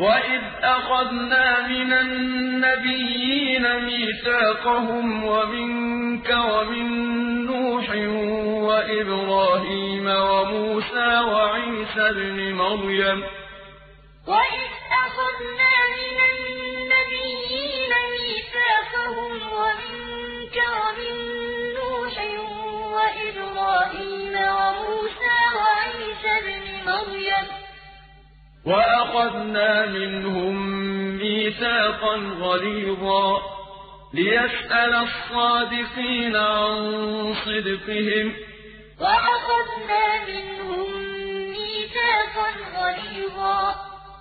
وَإِذْ أَخَذْنَا مِنَ النَّبِيِّينَ مِيثَاقَهُمْ وَمِنكَ وَمِن نُّوحٍ وَإِبْرَاهِيمَ وَمُوسَىٰ وَعِيسَى ابْنِ مَرْيَمَ ۖ وَإِذْ أَخَذْنَا مِنَ النَّبِيِّينَ مِيثَاقَهُمْ وَمِنكَ وَمِن نُّوحٍ وَإِبْرَاهِيمَ وَمُوسَىٰ وَعِيسَى ابْنِ مَرْيَمَ ۖ وَأَخَذْنَا مِنْهُم مِّيثَاقًا غَلِيظًا لِّيَسْأَلَ الصَّادِقِينَ عَن صِدْقِهِمْ ۚ وَأَخَذْنَا مِنْهُم مِّيثَاقًا غَلِيظًا